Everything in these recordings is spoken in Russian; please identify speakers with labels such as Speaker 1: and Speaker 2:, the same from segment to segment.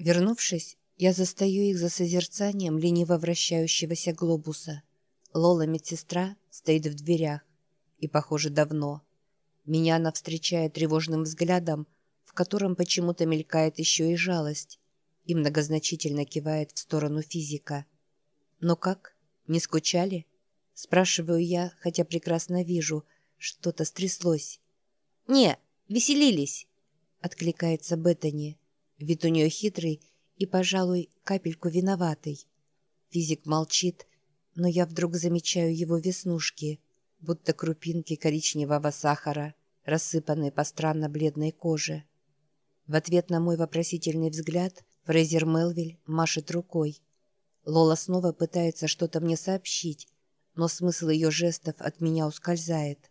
Speaker 1: Вернувшись, я застаю их за созерцанием лениво вращающегося глобуса. Лола, медсестра, стоит в дверях. И, похоже, давно. Меня она встречает тревожным взглядом, в котором почему-то мелькает еще и жалость, и многозначительно кивает в сторону физика. «Но как? Не скучали?» Спрашиваю я, хотя прекрасно вижу, что-то стряслось.
Speaker 2: «Не, веселились!»
Speaker 1: — откликается Беттани. Вид у нее хитрый и, пожалуй, капельку виноватый. Физик молчит, но я вдруг замечаю его веснушки, будто крупинки коричневого сахара, рассыпанные по странно бледной коже. В ответ на мой вопросительный взгляд Фрейзер Мелвиль машет рукой. Лола снова пытается что-то мне сообщить, но смысл ее жестов от меня ускользает.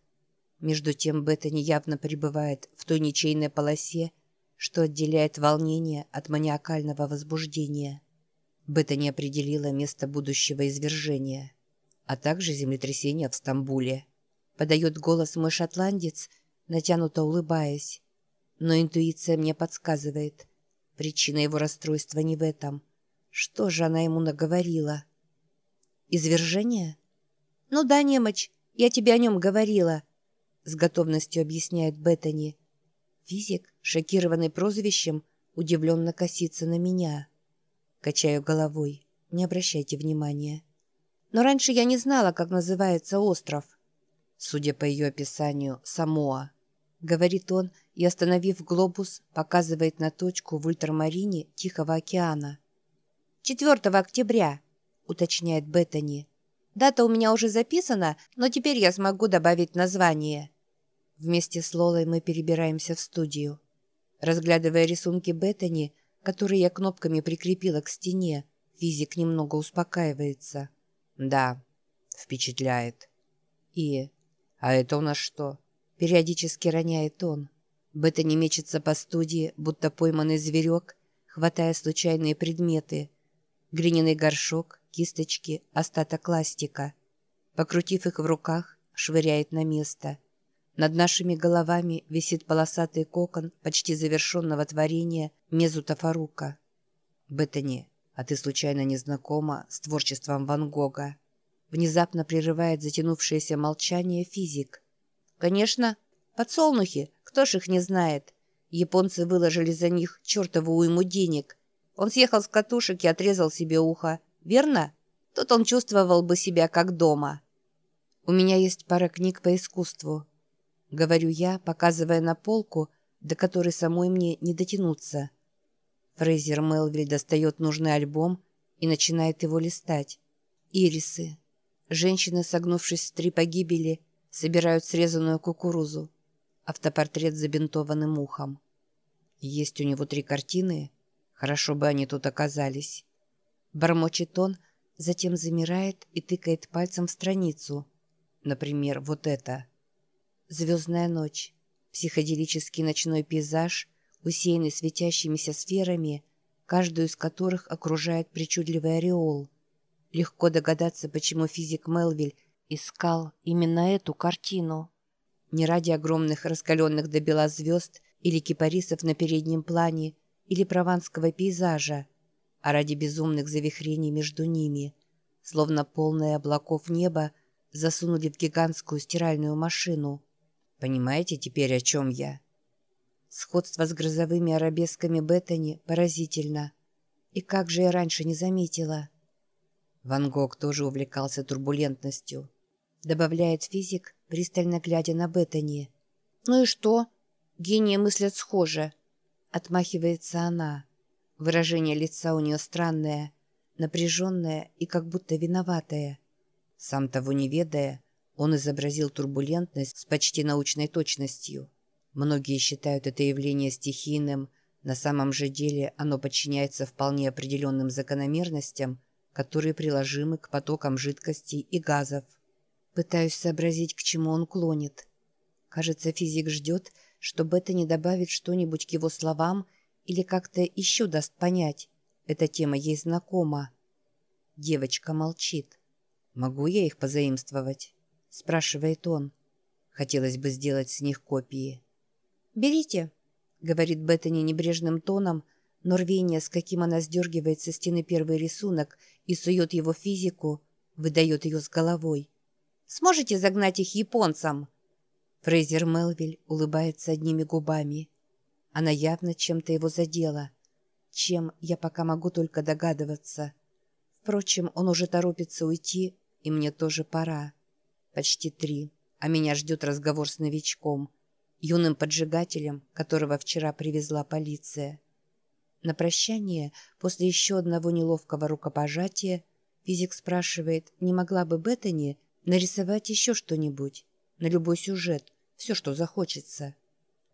Speaker 1: Между тем Беттани явно пребывает в той ничейной полосе, что отделяет волнение от маниакального возбуждения. Беттани определила место будущего извержения, а также землетрясения в Стамбуле. Подает голос мой шотландец, натянуто улыбаясь. Но интуиция мне подсказывает. Причина его расстройства не в этом. Что же она ему наговорила? Извержение?
Speaker 2: Ну да, немочь, я тебе о нем говорила.
Speaker 1: С готовностью объясняет Беттани. Физик, шокированный прозвищем, удивленно косится на меня. Качаю головой. Не обращайте внимания.
Speaker 2: Но раньше я не знала, как называется остров.
Speaker 1: Судя по ее описанию, Самоа. Говорит он и, остановив глобус, показывает на точку в ультрамарине Тихого океана.
Speaker 2: 4 октября, уточняет Беттани. Дата у меня уже записана, но теперь я смогу добавить название.
Speaker 1: Вместе с Лолой мы перебираемся в студию. Разглядывая рисунки Беттани, которые я кнопками прикрепила к стене, физик немного успокаивается. Да, впечатляет. И... А это у нас что? Периодически роняет он. Беттани мечется по студии, будто пойманный зверек, хватая случайные предметы. Глиняный горшок, кисточки, остаток ластика. Покрутив их в руках, швыряет на место — над нашими головами висит полосатый кокон почти завершенного творения Мезута Фарука. Беттани, а ты случайно не знакома с творчеством Ван Гога? Внезапно прерывает затянувшееся молчание физик.
Speaker 2: Конечно, подсолнухи, кто ж их не знает? Японцы выложили за них чертову уйму денег. Он съехал с катушек и отрезал себе ухо. Верно? Тут он чувствовал бы себя как дома.
Speaker 1: У меня есть пара книг по искусству. — говорю я, показывая на полку, до которой самой мне не дотянуться. Фрейзер Мелвиль достает нужный альбом и начинает его листать. Ирисы. Женщины, согнувшись в три погибели, собирают срезанную кукурузу. Автопортрет забинтованным ухом. Есть у него три картины. Хорошо бы они тут оказались. Бормочет он, затем замирает и тыкает пальцем в страницу. Например, вот это — Звездная ночь. Психоделический ночной пейзаж, усеянный светящимися сферами, каждую из которых окружает причудливый ореол. Легко догадаться, почему физик Мелвиль искал именно эту картину. Не ради огромных раскаленных до бела звезд или кипарисов на переднем плане или прованского пейзажа, а ради безумных завихрений между ними, словно полное облаков неба засунули в гигантскую стиральную машину. Понимаете теперь, о чем я? Сходство с грозовыми арабесками Беттани поразительно. И как же я раньше не заметила? Ван Гог тоже увлекался турбулентностью. Добавляет физик, пристально глядя на Беттани.
Speaker 2: «Ну и что? Гении мыслят схоже».
Speaker 1: Отмахивается она. Выражение лица у нее странное, напряженное и как будто виноватое. Сам того не ведая, он изобразил турбулентность с почти научной точностью. Многие считают это явление стихийным, на самом же деле оно подчиняется вполне определенным закономерностям, которые приложимы к потокам жидкостей и газов. Пытаюсь сообразить, к чему он клонит. Кажется, физик ждет, чтобы это не добавит что-нибудь к его словам или как-то еще даст понять. Эта тема ей знакома. Девочка молчит. Могу я их позаимствовать? — спрашивает он. Хотелось бы сделать с них копии.
Speaker 2: «Берите», — говорит Беттани небрежным тоном,
Speaker 1: но рвение, с каким она сдергивает со стены первый рисунок и сует его физику, выдает ее с головой.
Speaker 2: «Сможете загнать их японцам?»
Speaker 1: Фрейзер Мелвиль улыбается одними губами. Она явно чем-то его задела. Чем, я пока могу только догадываться. Впрочем, он уже торопится уйти, и мне тоже пора. Почти три, а меня ждет разговор с новичком, юным поджигателем, которого вчера привезла полиция. На прощание, после еще одного неловкого рукопожатия, физик спрашивает, не могла бы Беттани нарисовать еще что-нибудь, на любой сюжет, все, что захочется.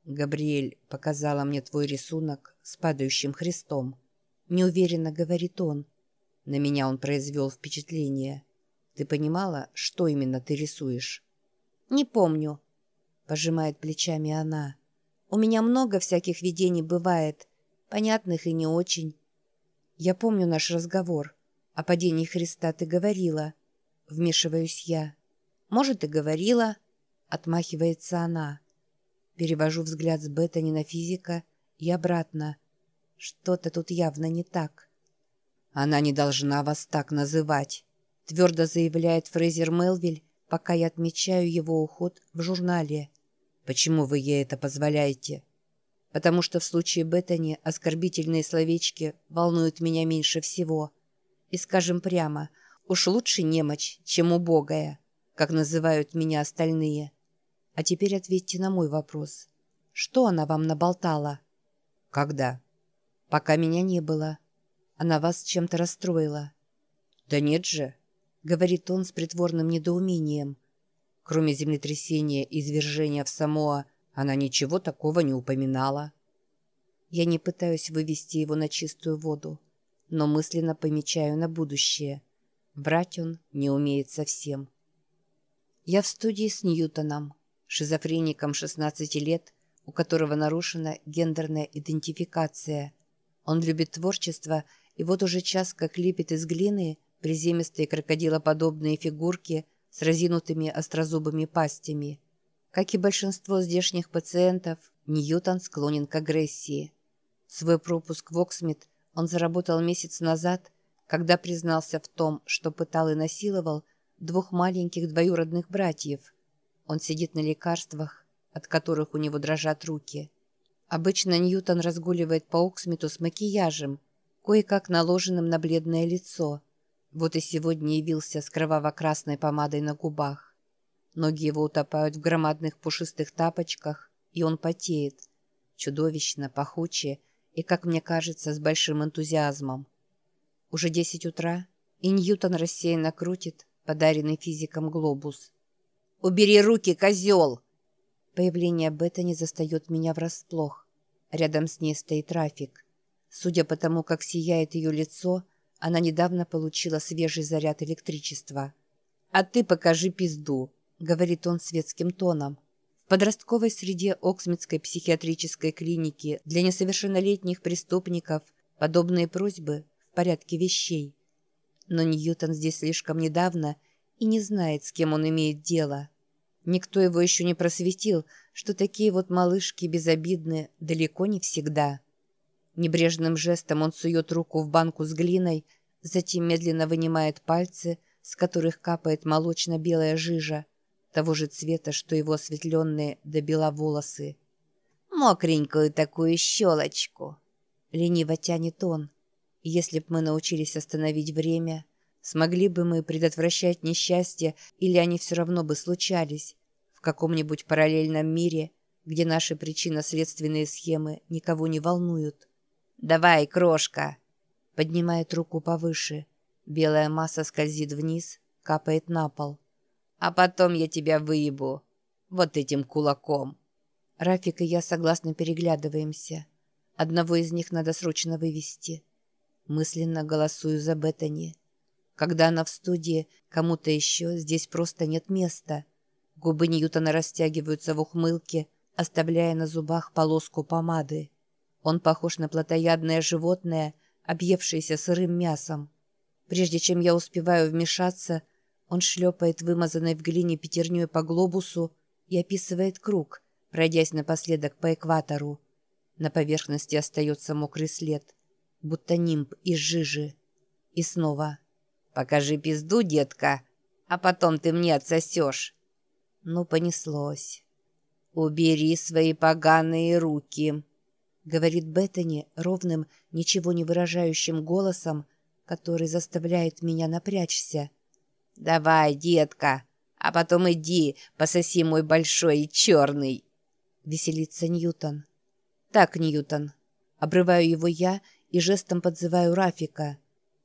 Speaker 1: «Габриэль показала мне твой рисунок с падающим Христом», — неуверенно говорит он. На меня он произвел впечатление. «Ты понимала, что именно ты рисуешь?»
Speaker 2: «Не помню», —
Speaker 1: пожимает плечами она.
Speaker 2: «У меня много всяких видений бывает, понятных и не очень».
Speaker 1: «Я помню наш разговор. О падении Христа ты говорила». Вмешиваюсь я.
Speaker 2: «Может, и говорила», —
Speaker 1: отмахивается она. Перевожу взгляд с Беттани на физика и обратно. Что-то тут явно не так. «Она не должна вас так называть», — твердо заявляет Фрейзер Мелвиль, пока я отмечаю его уход в журнале. «Почему вы ей это позволяете?» «Потому что в случае Беттани оскорбительные словечки волнуют меня меньше всего. И скажем прямо, уж лучше немочь, чем убогая, как называют меня остальные». А теперь ответьте на мой вопрос. Что она вам наболтала? Когда? Пока меня не было. Она вас чем-то расстроила. Да нет же, говорит он с притворным недоумением. Кроме землетрясения и извержения в Самоа, она ничего такого не упоминала. Я не пытаюсь вывести его на чистую воду, но мысленно помечаю на будущее. Врать он не умеет совсем. Я в студии с Ньютоном шизофреником 16 лет, у которого нарушена гендерная идентификация. Он любит творчество, и вот уже час как лепит из глины приземистые крокодилоподобные фигурки с разинутыми острозубыми пастями. Как и большинство здешних пациентов, Ньютон склонен к агрессии. Свой пропуск в Оксмит он заработал месяц назад, когда признался в том, что пытал и насиловал двух маленьких двоюродных братьев – он сидит на лекарствах, от которых у него дрожат руки. Обычно Ньютон разгуливает по Оксмиту с макияжем, кое-как наложенным на бледное лицо. Вот и сегодня явился с кроваво-красной помадой на губах. Ноги его утопают в громадных пушистых тапочках, и он потеет. Чудовищно, пахуче и, как мне кажется, с большим энтузиазмом. Уже десять утра, и Ньютон рассеянно крутит подаренный физиком глобус.
Speaker 2: «Убери руки, козел!»
Speaker 1: Появление Беттани застает меня врасплох. Рядом с ней стоит трафик. Судя по тому, как сияет ее лицо, она недавно получила свежий заряд электричества.
Speaker 2: «А ты покажи пизду», — говорит он светским тоном.
Speaker 1: В подростковой среде Оксмитской психиатрической клиники для несовершеннолетних преступников подобные просьбы в порядке вещей. Но Ньютон здесь слишком недавно и не знает, с кем он имеет дело. Никто его еще не просветил, что такие вот малышки безобидны далеко не всегда. Небрежным жестом он сует руку в банку с глиной, затем медленно вынимает пальцы, с которых капает молочно-белая жижа, того же цвета, что его осветленные до бела волосы.
Speaker 2: «Мокренькую такую щелочку!»
Speaker 1: Лениво тянет он. Если б мы научились остановить время, Смогли бы мы предотвращать несчастья, или они все равно бы случались в каком-нибудь параллельном мире, где наши причинно-следственные схемы никого не волнуют.
Speaker 2: «Давай, крошка!»
Speaker 1: Поднимает руку повыше. Белая масса скользит вниз, капает на пол.
Speaker 2: «А потом я тебя выебу. Вот этим кулаком!»
Speaker 1: Рафик и я согласно переглядываемся. Одного из них надо срочно вывести. Мысленно голосую за Беттани. Когда она в студии, кому-то еще здесь просто нет места. Губы Ньютона растягиваются в ухмылке, оставляя на зубах полоску помады. Он похож на плотоядное животное, объевшееся сырым мясом. Прежде чем я успеваю вмешаться, он шлепает вымазанной в глине пятерней по глобусу и описывает круг, пройдясь напоследок по экватору. На поверхности остается мокрый след, будто нимб из жижи. И снова.
Speaker 2: «Покажи пизду, детка, а потом ты мне отсосешь».
Speaker 1: Ну, понеслось.
Speaker 2: «Убери свои поганые руки», —
Speaker 1: говорит Беттани ровным, ничего не выражающим голосом, который заставляет меня напрячься.
Speaker 2: «Давай, детка, а потом иди, пососи мой большой и черный!»
Speaker 1: Веселится Ньютон. «Так, Ньютон!» Обрываю его я и жестом подзываю Рафика.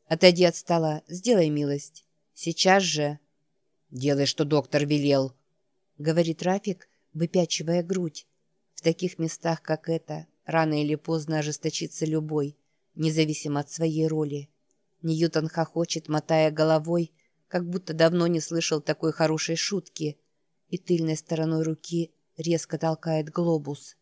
Speaker 1: «Отойди от стола, сделай милость. Сейчас же...»
Speaker 2: «Делай, что доктор велел», —
Speaker 1: говорит Рафик, выпячивая грудь. В таких местах, как это, рано или поздно ожесточится любой, независимо от своей роли. Ньютон хохочет, мотая головой, как будто давно не слышал такой хорошей шутки, и тыльной стороной руки резко толкает глобус.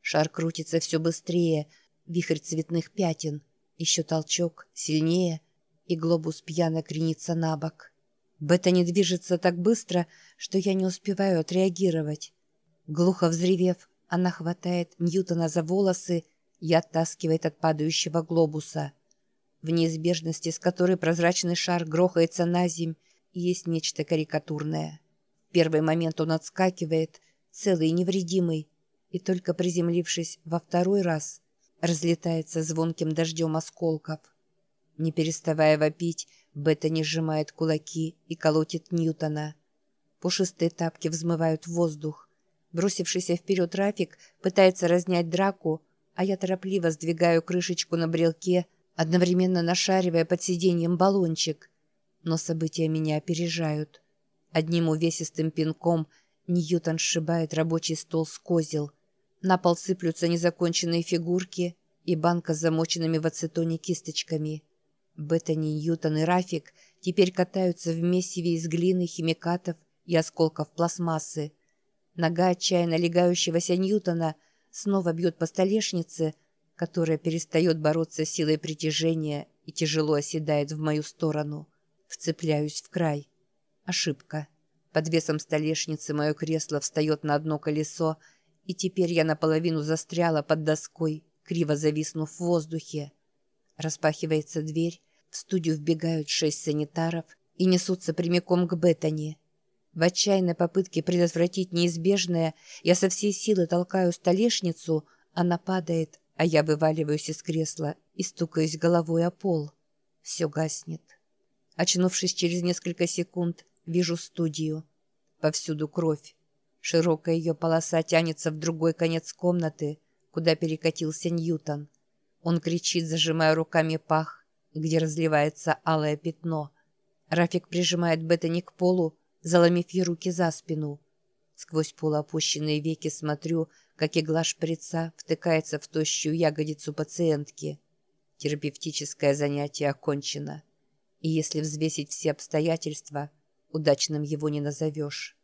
Speaker 1: Шар крутится все быстрее, вихрь цветных пятен, еще толчок, сильнее, и глобус пьяно кренится на бок. Бета не движется так быстро, что я не успеваю отреагировать. Глухо взревев, она хватает Ньютона за волосы и оттаскивает от падающего глобуса — в неизбежности, с которой прозрачный шар грохается на земь, есть нечто карикатурное. В первый момент он отскакивает, целый и невредимый, и только приземлившись во второй раз, разлетается звонким дождем осколков. Не переставая вопить, Бета не сжимает кулаки и колотит Ньютона. Пушистые тапки взмывают в воздух. Бросившийся вперед Рафик пытается разнять драку, а я торопливо сдвигаю крышечку на брелке, одновременно нашаривая под сиденьем баллончик. Но события меня опережают. Одним увесистым пинком Ньютон сшибает рабочий стол с козел. На пол сыплются незаконченные фигурки и банка с замоченными в ацетоне кисточками. Беттани, Ньютон и Рафик теперь катаются в месиве из глины, химикатов и осколков пластмассы. Нога отчаянно легающегося Ньютона снова бьет по столешнице — которая перестает бороться с силой притяжения и тяжело оседает в мою сторону. Вцепляюсь в край. Ошибка. Под весом столешницы мое кресло встает на одно колесо, и теперь я наполовину застряла под доской, криво зависнув в воздухе. Распахивается дверь, в студию вбегают шесть санитаров и несутся прямиком к Беттани. В отчаянной попытке предотвратить неизбежное я со всей силы толкаю столешницу, она падает, а я вываливаюсь из кресла и стукаюсь головой о пол. Все гаснет. Очнувшись через несколько секунд, вижу студию. Повсюду кровь. Широкая ее полоса тянется в другой конец комнаты, куда перекатился Ньютон. Он кричит, зажимая руками пах, где разливается алое пятно. Рафик прижимает Беттани к полу, заломив ей руки за спину. Сквозь полуопущенные веки смотрю, как игла шприца втыкается в тощую ягодицу пациентки. Терапевтическое занятие окончено. И если взвесить все обстоятельства, удачным его не назовешь.